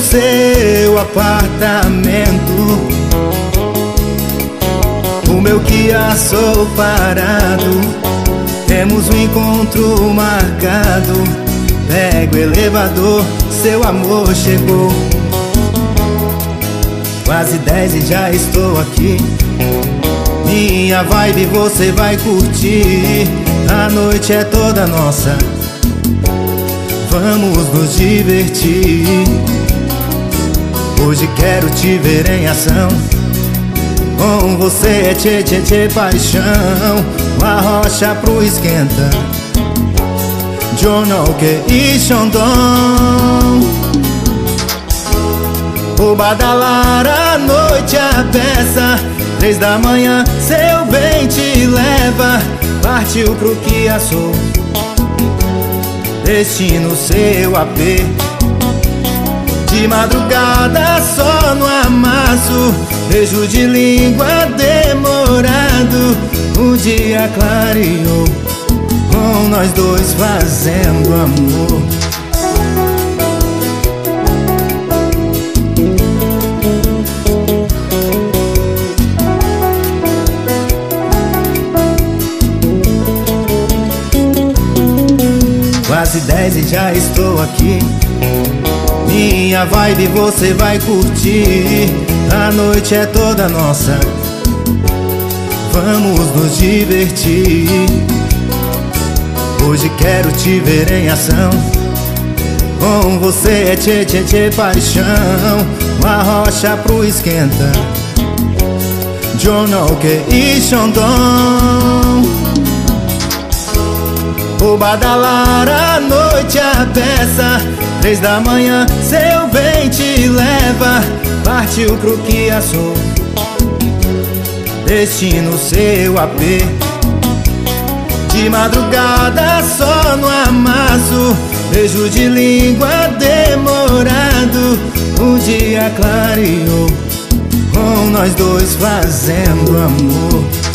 seu apartamento. O meu Kia sou parado. Temos um encontro marcado. Pego o elevador, seu amor chegou. Quase dez e já estou aqui. Minha vibe você vai curtir. A noite é toda nossa. Vamos nos divertir Hoje quero te ver em ação. Com você é tchê tchê tchê paixão. Uma rocha pro esquenta Jonoke e Xondon O badalar a noite a peça. Três da manhã seu bem te leva. Partiu pro que assou. Destino seu AP De madrugada só no amasso. Beijo de língua demorado O dia clareou. Com nós dois fazendo amor. Quase dez e já estou aqui Minha vibe você vai curtir. A noite é toda nossa. Vamos nos divertir. Hoje quero te ver em ação. Com você é tchê tchê tchê paixão. Uma rocha pro esquenta. Jonoke e Xondon o badalar a noite a peça. Três da manhã seu bem te leva. Partiu pro que assou Destino seu AP De madrugada só no amasso. Beijo de língua demorado. O dia clareou. Com nós dois fazendo amor